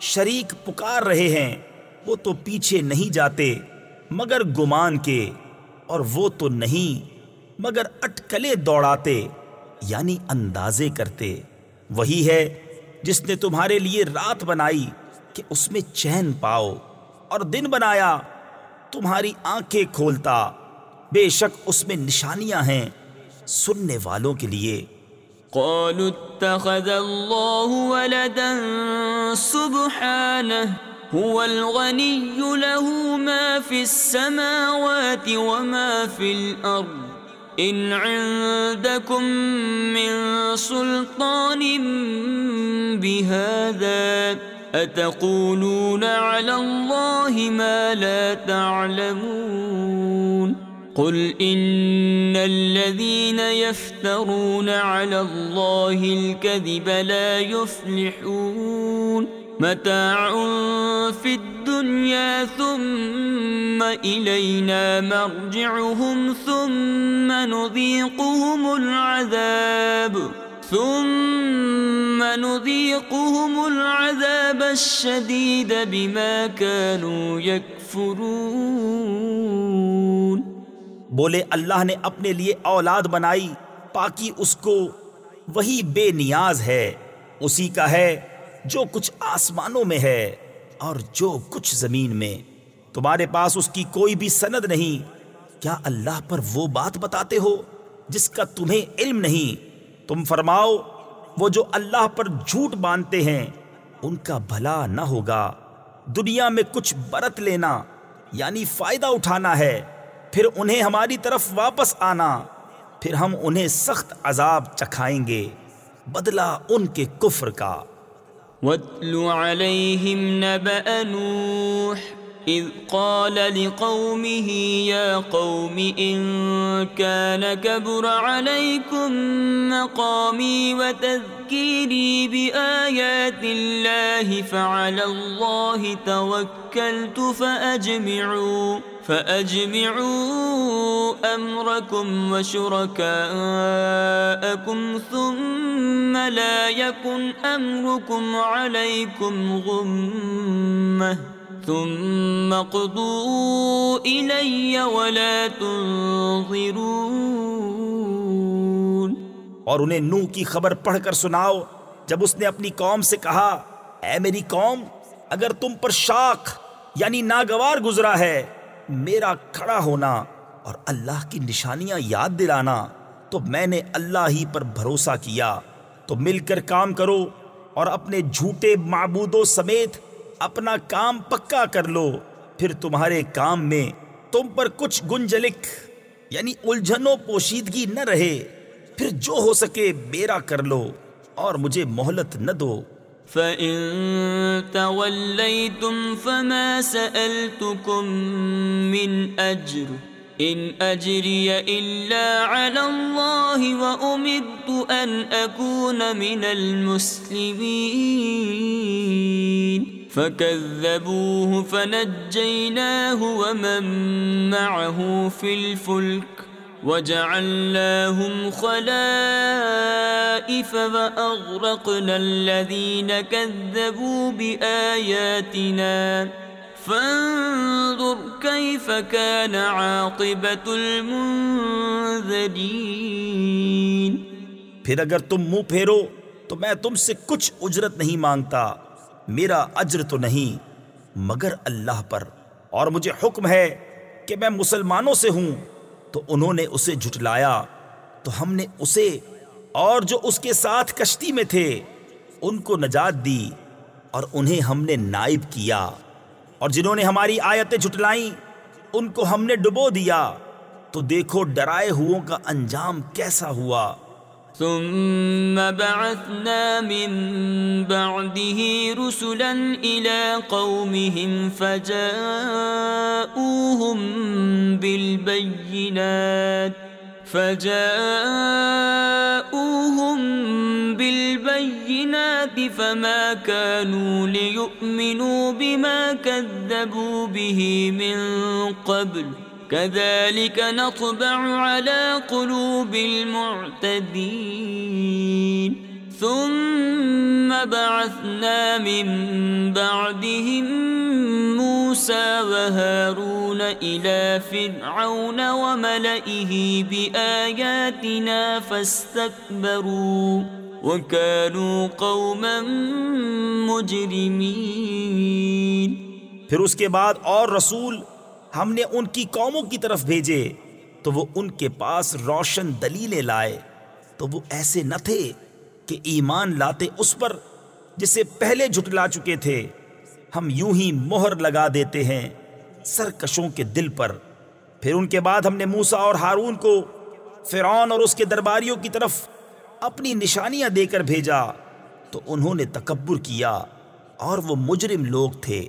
شریک پکار رہے ہیں، وہ تو پیچھے نہیں جاتے، مگر گمان کے۔ اور وہ تو نہیں، مگر اٹکلے دوڑاتے یعنی اندازے کرتے۔ وہی ہے جس نے تمہارے لیے رات بنائی کہ اس میں چین پاؤ اور دن بنایا، تمہاری آنکھیں کھولتا۔ بے شک اس میں نشانیاں ہیں سننے والوں کے لیے۔ قالوا اتخذ الله ولدا سبحانه، هو الغني له ما في السماوات وما في الأرض. إن عندكم من سلطان بهذا أتقولون على الله ما لا تعلمون قل ان الذين يفترون على الله الكذب لا يفلحون متاع في الدنيا ثم الينا مرجعهم ثم نذيقهم العذاب ثم نذيقهم العذاب الشديد بما كانوا يكفرون بولے اللہ نے اپنے لیے اولاد بنائی، پاکی اس کو وہی بے نیاز ہے، اسی کا ہے جو کچھ آسمانوں میں ہے اور جو کچھ زمین میں۔ تمہارے پاس اس کی کوئی بھی سند نہیں۔ کیا اللہ پر وہ بات بتاتے ہو جس کا تمہیں علم نہیں؟ تم فرماؤ، وہ جو اللہ پر جھوٹ باندھتے ہیں، ان کا بھلا نہ ہوگا۔ دنیا میں کچھ برت لینا یعنی فائدہ اٹھانا ہے۔ پھر انہیں ہماری طرف واپس آنا۔ پھر ہم انہیں سخت عذاب چکھائیں گے۔ بدلہ ان کے کفر کا۔ وَاتْلُ عَلَيْهِمْ نَبَأَ نُوحٍ إذ قال لقومه يا قوم إن كان كبر عليكم مقامي وتذكيري بآيات الله فعلى الله توكلت فأجمعوا فأجمعوا أمركم وشركاءكم ثم لا يكن أمركم عليكم غمّة ثم قضوا إلي ولا تنظرون اور انہیں نوح کی خبر پڑھ کر سناؤ۔ جب اس نے اپنی قوم سے کہا، اے میری قوم، اگر تم پر شاخ یعنی ناگوار گزرا ہے میرا کھڑا ہونا اور اللہ کی نشانیاں یاد دلانا، تو میں نے اللہ ہی پر بھروسہ کیا۔ تو مل کر کام کرو اور اپنے جھوٹے معبودوں سمیت اپنا کام پکا کر لو۔ پھر تمہارے کام میں تم پر کچھ گنجلک یعنی الجھنوں پوشیدگی نہ رہے۔ پھر جو ہو سکے میرا کر لو اور مجھے مہلت نہ دو۔ فَإِن تَوَلَّيْتُمْ فَمَا سَأَلْتُكُم مِّنْ أَجْرٍ إِنْ أَجْرِيَ إِلَّا عَلَى اللَّهِ وَأُمِرْتُ أَنْ أَكُونَ مِنَ الْمُسْلِمِينَ فَكَذَّبُوهُ فَنَجَّيْنَاهُ وَمَن مَّعَهُ فِي الْفُلْكِ وجعلناهم خلائف وأغرقنا الذين كذبوا بآياتنا. فانظر كيف كان عاقبة المنذرين. پھر اگر تم منہ پھیرو تو میں تم سے کچھ اجرت نہیں مانگتا، میرا اجر تو نہیں، مگر اللہ پر۔ اور مجھے حکم ہے کہ میں مسلمانوں سے ہوں۔ تو انہوں نے اسے جھٹلایا۔ تو ہم نے اسے اور جو اس کے ساتھ کشتی میں تھے، ان کو نجات دی اور انہیں ہم نے نائب کیا۔ اور جنہوں نے ہماری آیتیں جھٹلائیں، ان کو ہم نے ڈبو دیا۔ تو دیکھو، ڈرائے ہو کا انجام کیسا ہوا۔ ثم بعثنا من بعده رسلا إلى قومهم فجاءوهم بالبينات فجاءوهم بالبينات فما كانوا ليؤمنوا بما كذبوا به من قبل. كذلك نطبع على قلوب المعتدين. ثم بعثنا من بعدهم موسى وهارون إلى فرعون وملئه بآياتنا فاستكبروا وكانوا قوما مجرمين. پھر اس کے بعد اور رسول ہم نے ان کی قوموں کی طرف بھیجے، تو وہ ان کے پاس روشن دلیلیں لائے۔ تو وہ ایسے نہ تھے کہ ایمان لاتے اس پر جسے پہلے جھٹلا چکے تھے۔ ہم یوں ہی مہر لگا دیتے ہیں سرکشوں کے دل پر۔ پھر ان کے بعد ہم نے موسا اور ہارون کو فرعون اور اس کے درباریوں کی طرف اپنی نشانیاں دے کر بھیجا۔ تو انہوں نے تکبر کیا اور وہ مجرم لوگ تھے۔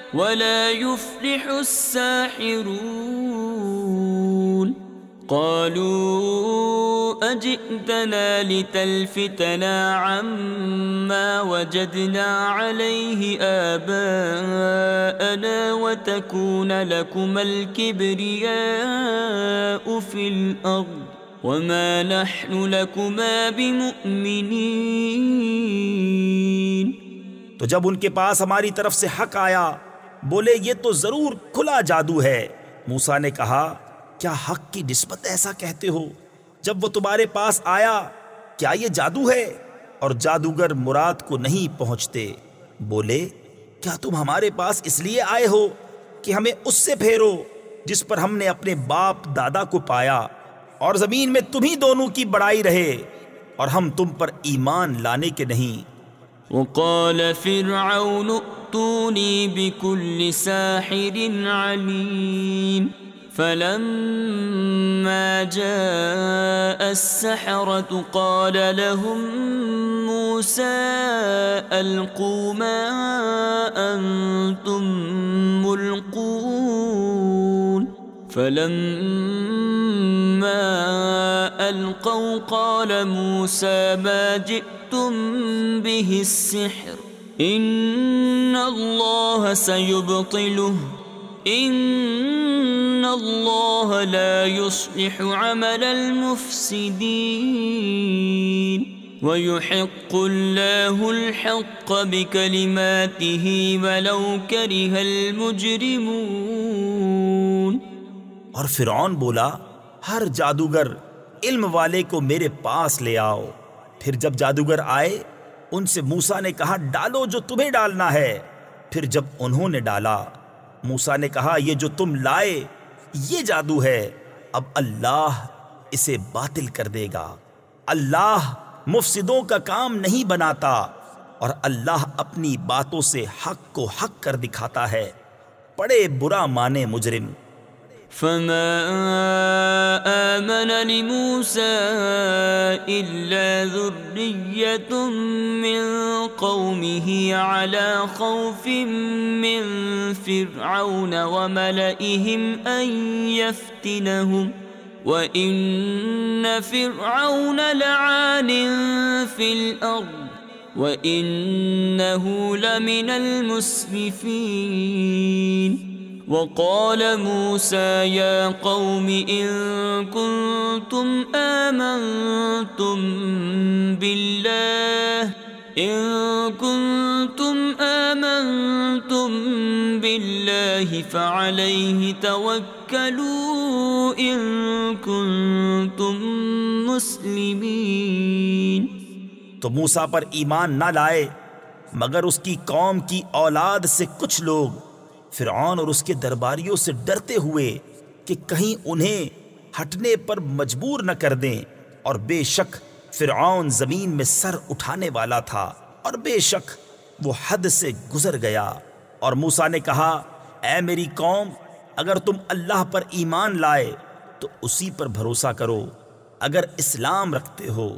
ولا يفلح الساحرون. قالوا أجئتنا لتلفتنا عما وجدنا عليه آباءنا وتكون لكما الكبرياء في الأرض وما نحن لكما بمؤمنين. تو جب ان کے پاس ہماری طرف سے حق آیا بولے، یہ تو ضرور کھلا جادو ہے۔ موسا نے کہا، کیا حق کی نسبت ایسا کہتے ہو؟ جب وہ تمہارے پاس آیا، کیا یہ جادو ہے؟ اور جادوگر مراد کو نہیں پہنچتے۔ بولے، کیا تم ہمارے پاس اس لیے آئے ہو کہ ہمیں اس سے پھیرو، جس پر ہم نے اپنے باپ دادا کو پایا؟ اور زمین میں تمہیں دونوں کی بڑائی رہے، اور ہم تم پر ایمان لانے کے نہیں۔ وقال فرعون ائتوني بكل ساحر عليم. فلما جاء السحرة قال لهم موسى ألقوا ما أنتم ملقون. فلما ألقوا قال موسى ما جئتم به السحر إن الله سيبطله إن الله لا يصلح عمل المفسدين ويحق الله الحق بكلماته ولو كره المجرمون اور فرعون بولا، ہر جادوگر علم والے کو میرے پاس لے آؤ۔ پھر جب جادوگر آئے، ان سے موسا نے کہا، ڈالو جو تمہیں ڈالنا ہے۔ پھر جب انہوں نے ڈالا موسا نے کہا، یہ جو تم لائے، یہ جادو ہے۔ اب اللہ اسے باطل کر دے گا۔ اللہ مفسدوں کا کام نہیں بناتا، اور اللہ اپنی باتوں سے حق کو حق کر دکھاتا ہے۔ بڑے برا مانے مجرم۔ فما آمن لموسى إلا ذرية من قومه على خوف من فرعون وملئهم أن يفتنهم وإن فرعون لعان في الأرض وإنه لمن المسرفين وقال موسى يا قوم إن كنتم آمنتم بالله، إن كنتم آمنتم بالله فعليه توكلوا إن كنتم مسلمين۔ تو موسا پر ایمان نہ لائے، مگر اس کی قوم کی اولاد سے کچھ لوگ فرعون اور اس کے درباریوں سے ڈرتے ہوئے کہ کہیں انہیں ہٹنے پر مجبور نہ کر دیں اور بے شک فرعون زمین میں سر اٹھانے والا تھا اور بے شک وہ حد سے گزر گیا اور موسا نے کہا، اے میری قوم، اگر تم اللہ پر ایمان لائے تو اسی پر بھروسہ کرو۔ اگر اسلام رکھتے ہو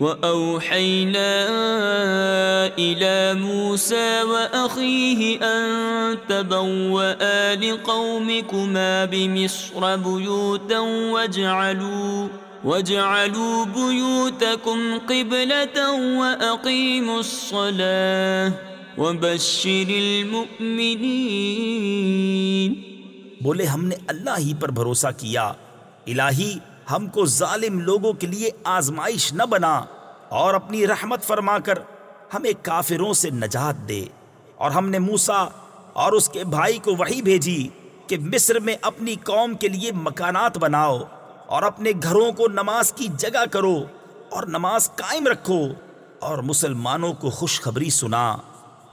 وأوحينا إلى موسى وأخيه أن تبوأ لقومكما بمصر بيوتا واجعلوا واجعلوا بيوتكم قبلة وأقيموا الصلاة وبشر المؤمنين۔ بولے ہم نے اللہ ہی پر بھروسہ کیا، الہی ہم کو ظالم لوگوں کے لیے آزمائش نہ بنا اور اپنی رحمت فرما کر ہمیں کافروں سے نجات دے۔ اور ہم نے موسا اور اس کے بھائی کو وہی بھیجی کہ مصر میں اپنی قوم کے لیے مکانات بناؤ اور اپنے گھروں کو نماز کی جگہ کرو اور نماز قائم رکھو اور مسلمانوں کو خوشخبری سنا۔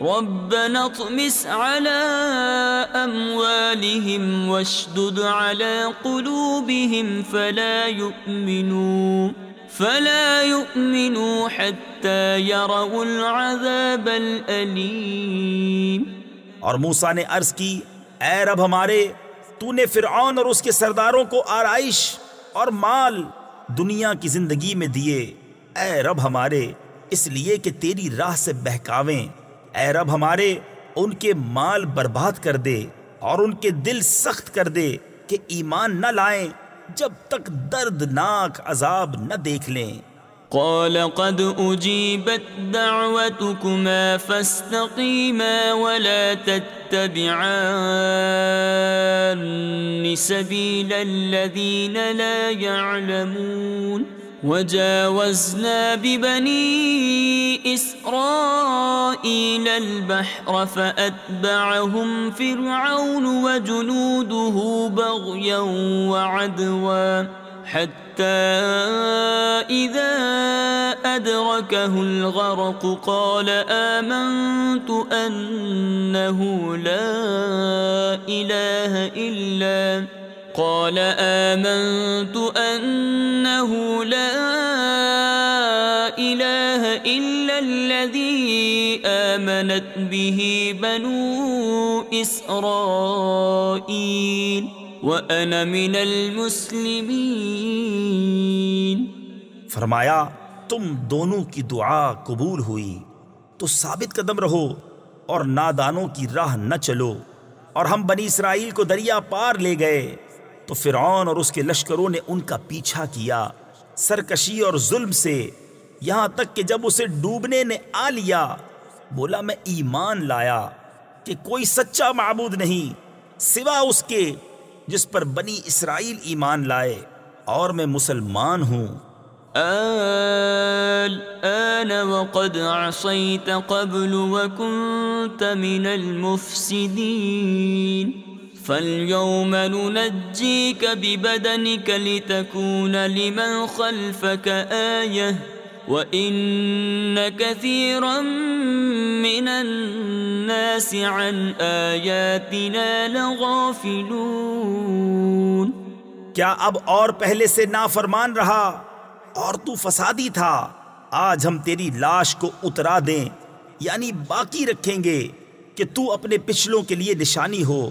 ربنا اطمس على أموالهم واشدد على قلوبهم فلا يؤمنوا فلا يؤمنوا حتى يروا العذاب الأليم۔ اور موسیٰ نے عرض کی، اے رب ہمارے، تو نے فرعون اور اس کے سرداروں کو آرائش اور مال دنیا کی زندگی میں دیے۔ اے رب ہمارے، اس لیے کہ تیری راہ سے بہکاویں۔ اے رب ہمارے، ان کے مال برباد کر دے اور ان کے دل سخت کر دے کہ ایمان نہ لائیں جب تک دردناک عذاب نہ دیکھ لیں۔ قال قد اجيبت دعوتكما فاستقيما ولا تتبعان سبيل الذين لا يعلمون وجاوزنا ببني إسرائيل البحر فأتبعهم فرعون وجنوده بغيا وعدوا حتى إذا أدركه الغرق قال آمنت أنه لا إله إلا قال آمنت أنه لا إله إلا الذي آمنت به بنو إسرائيل وأنا من المسلمين. فرمایا، تم دونوں کی دعا قبول ہوئی، تو ثابت قدم رہو اور نادانوں کی راہ نہ چلو، اور ہم بنی اسرائیل کو دریا پار لے گئے۔ تو فرعون اور اس کے لشکروں نے ان کا پیچھا کیا، سرکشی اور ظلم سے۔ یہاں تک کہ جب اسے ڈوبنے نے آ لیا، بولا میں ایمان لایا کہ کوئی سچا معبود نہیں، سوا اس کے جس پر بنی اسرائیل ایمان لائے۔ اور میں مسلمان ہوں۔ الآن وقد عصيت قبل وكنت من المفسدين فاليوم ننجيك ببدنك لتكون لمن خلفك آية وإن كثيرا من الناس عن آياتنا لغافلون کیا اب اور پہلے سے نافرمان رہا اور تو فسادی تھا؟ آج ہم تیری لاش کو اترا دیں یعنی باقی رکھیں گے کہ تو اپنے پچھلوں کے لیے نشانی ہو۔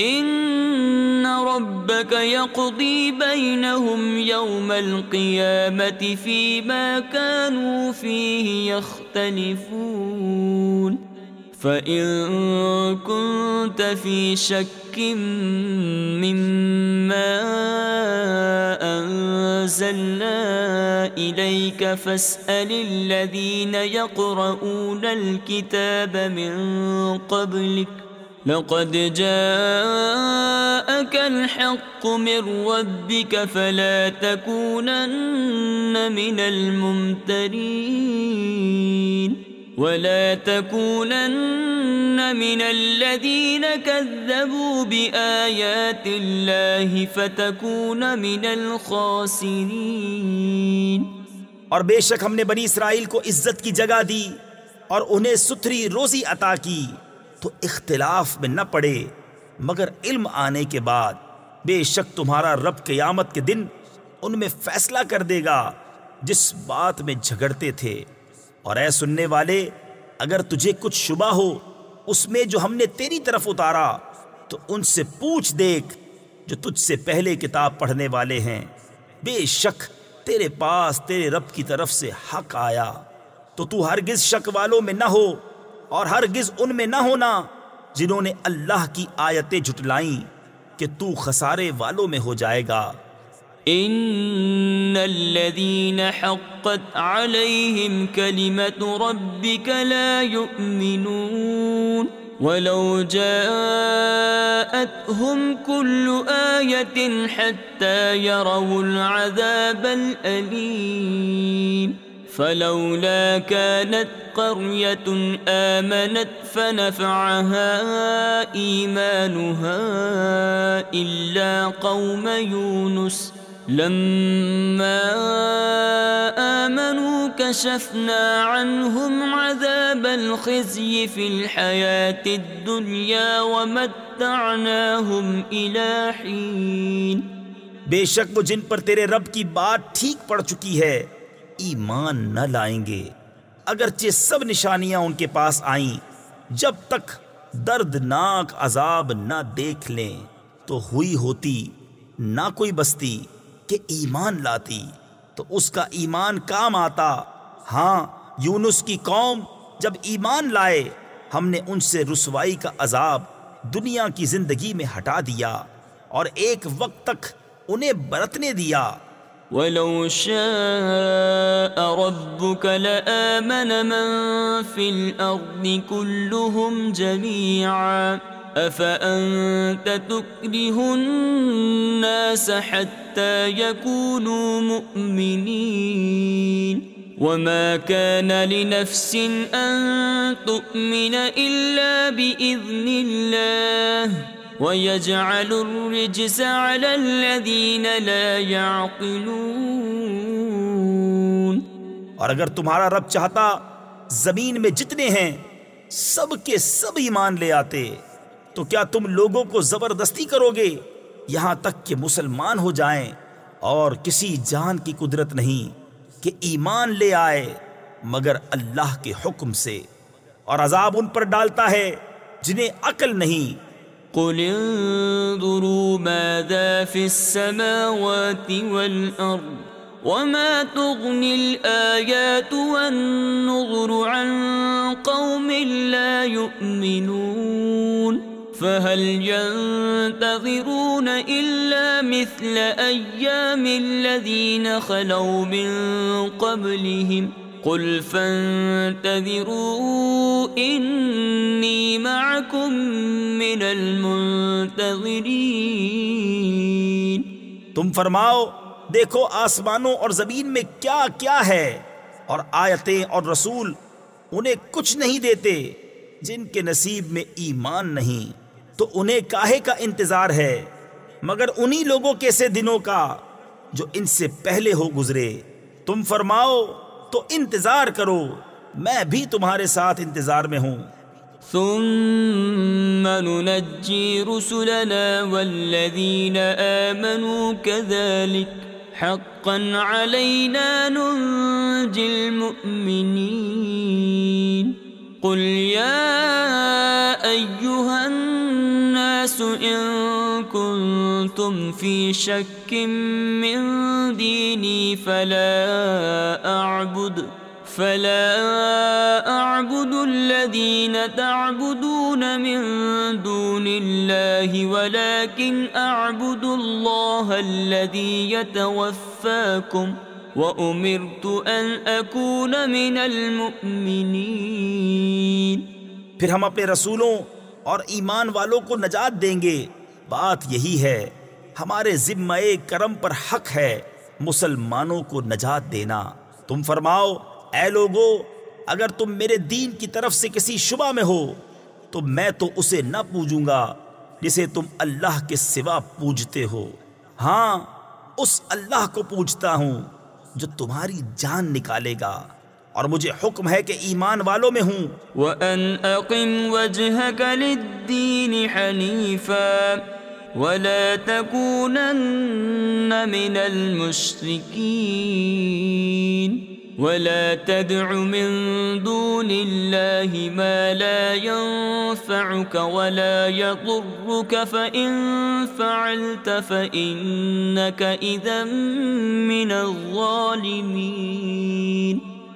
إن ربك يقضي بينهم يوم القيامة فيما كانوا فيه يختلفون فإن كنت في شك مما أنزلنا إليك فاسأل الذين يقرؤون الكتاب من قبلك لقد جاءك الحق من ربك فلا تكونن من الممترين ولا تكونن من الذين كذبوا بآيات الله فتكون من الخاسرين اور بے شک ہم نے بنی اسرائیل کو عزت کی جگہ دی اور انہیں ستھری روزی عطا کی۔ تو اختلاف میں نہ پڑے۔ مگر علم آنے کے بعد بے شک تمہارا رب قیامت کے دن ان میں فیصلہ کر دے گا جس بات میں جھگڑتے تھے۔ اور اے سننے والے، اگر تجھے کچھ شبہ ہو اس میں جو ہم نے تیری طرف اتارا، تو ان سے پوچھ دیکھ جو تجھ سے پہلے کتاب پڑھنے والے ہیں۔ بے شک تیرے پاس تیرے رب کی طرف سے حق آیا۔ تو تو ہرگز شک والوں میں نہ ہو۔ اور ہرگز ان میں نہ ہونا جنہوں نے اللہ کی آیتیں جھٹلائیں کہ تو خسارے والوں میں ہو جائے گا۔ ان الذين حقت عليهم كلمة ربك لا يؤمنون ولو جاءتهم كل آية حتى يروا العذاب الأليم فلولا كانت قرية آمنت فنفعها إيمانها إلا قوم يونس. لما آمنوا كشفنا عنهم عذاب الخزي في الحياة الدنيا ومتعناهم إلى حين. بے شک وہ جن پر تیرے رب کی بات ٹھیک پڑ چکی ہے ایمان نہ لائیں گے۔ اگرچہ سب نشانیاں ان کے پاس آئیں، جب تک دردناک عذاب نہ دیکھ لیں، تو ہوئی ہوتی، نہ کوئی بستی کہ ایمان لاتی۔ تو اس کا ایمان کام آتا۔ ہاں یونس کی قوم جب ایمان لائے، ہم نے ان سے رسوائی کا عذاب دنیا کی زندگی میں ہٹا دیا اور ایک وقت تک انہیں برتنے دیا۔ ولو شاء ربك لآمن من في الأرض كلهم جميعا. أفأنت تكره الناس حتى يكونوا مؤمنين؟ وما كان لنفس أن تؤمن إلا بإذن الله. وَيَجْعَلُ الرِّجْسَ عَلَى الَّذِينَ لَا يَعْقِلُونَ اور اگر تمہارا رب چاہتا زمین میں جتنے ہیں، سب کے سب ایمان لے آتے، تو کیا تم لوگوں کو زبردستی کرو گے؟ یہاں تک کہ مسلمان ہو جائیں، اور کسی جان کی قدرت نہیں کہ ایمان لے آئے، مگر اللہ کے حکم سے۔ اور عذاب ان پر ڈالتا ہے جنہیں عقل نہیں قل انظروا ماذا في السماوات والأرض وما تغني الآيات والنظر عن قوم لا يؤمنون فهل ينتظرون إلا مثل أيام الذين خلوا من قبلهم ؟ قل فانتظروا انی معکم من المنتظرین تم فرماؤ، دیکھو آسمانوں اور زمین میں کیا کیا ہے؟ اور آیتیں اور رسول انہیں کچھ نہیں دیتے، جن کے نصیب میں ایمان نہیں۔ تو انہیں کاہے کا انتظار ہے؟ مگر انہی لوگوں کے سے دنوں کا جو ان سے پہلے ہو گزرے۔ تم فرماؤ تو انتظار کرو، میں بھی تمہارے ساتھ انتظار میں ہوں۔ ثم ننجي رسلنا والذين آمنوا كذلك حقا علينا ننجي المؤمنين قل يا أيها الناس إن كنتم في شك من ديني فلا أعبد فلا أعبد الذين تعبدون من دون الله، ولكن أعبد الله الذي يتوفاكم، وأمرت أن أكون من المؤمنين. پھر ہم اپنے رسولوں اور ایمان والوں کو نجات دیں گے، بات یہی ہے۔ ہمارے ذمہ کرم پر حق ہے مسلمانوں کو نجات دینا۔ تم فرماؤ، اے لوگو، اگر تم میرے دین کی طرف سے کسی شبہ میں ہو، تو میں تو اسے نہ پوجوں گا جسے تم اللہ کے سوا پوجتے ہو۔ ہاں اس اللہ کو پوجتا ہوں جو تمہاری جان نکالے گا۔ اور مجھے حکم ہے کہ ایمان والوں میں ہوں۔ وَأَنْ أَقِمْ وَجْهَكَ لِلدِّينِ حَنِيفًا۔ وَلَا تَكُونَنَّ مِنَ الْمُشْرِكِينَ. ولا تدع من دون الله ما لا ينفعك ولا يضرك. فإن فعلت فإنك إذا من الظالمين.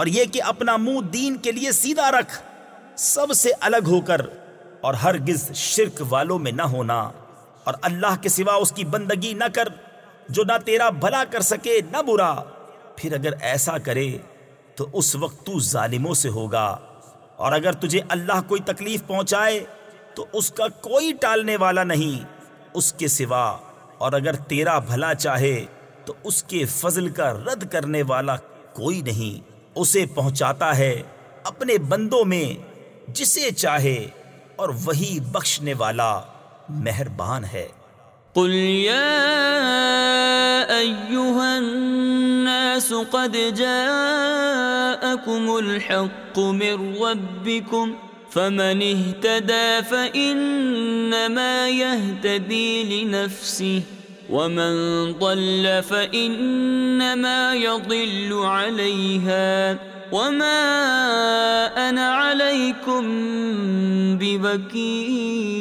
اور یہ کہ اپنا منہ دین کے لیے سیدھا رکھ، سب سے الگ ہو کر اور ہرگز شرک والوں میں نہ ہونا اور اللہ کے سوا اس کی بندگی نہ کر، جو نہ تیرا بھلا کر سکے، نہ برا۔ پھر اگر ایسا کرے تو اس وقت تو ظالموں سے ہوگا۔ اور اگر تجھے اللہ کوئی تکلیف پہنچائے تو اس کا کوئی ٹالنے والا نہیں، اس کے سوا۔ اور اگر تیرا بھلا چاہے تو اس کے فضل کا رد کرنے والا کوئی نہیں۔ اسے پہنچاتا ہے اپنے بندوں میں جسے چاہے اور وہی بخشنے والا مہربان ہے۔ قل يا أيها الناس قد جاءكم الحق من ربكم فمن اهتدى فإنما يهتدي لنفسه ومن ضل فإنما يضل عليها وما أنا عليكم بوكيل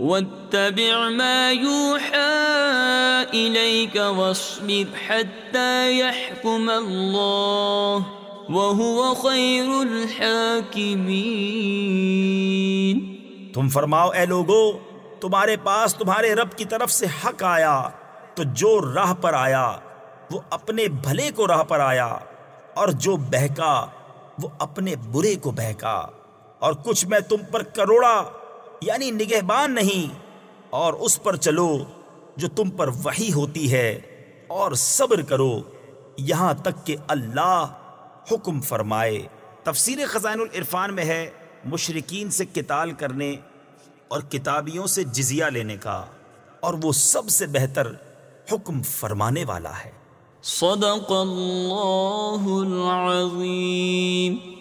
واتبع ما يوحى إليك واصبر حتى يحكم الله وهو خير الحاكمين تم فرماؤ، اے لوگو تمہارے پاس تمہارے رب کی طرف سے حق آیا، تو جو راہ پر آیا، وہ اپنے بھلے کو راہ پر آیا، اور جو بہکا، وہ اپنے برے کو بہکا، اور کچھ میں تم پر کروڑا یعنی نگہبان نہیں، اور اس پر چلو جو تم پر وہی ہوتی ہے، اور صبر کرو، یہاں تک کہ اللہ حکم فرمائے۔ تفسیر خزائن العرفان میں ہے مشرقین سے قتال کرنے اور کتابیوں سے جزیہ لینے کا، اور وہ سب سے بہتر حکم فرمانے والا ہے۔ صدق اللہ العظیم۔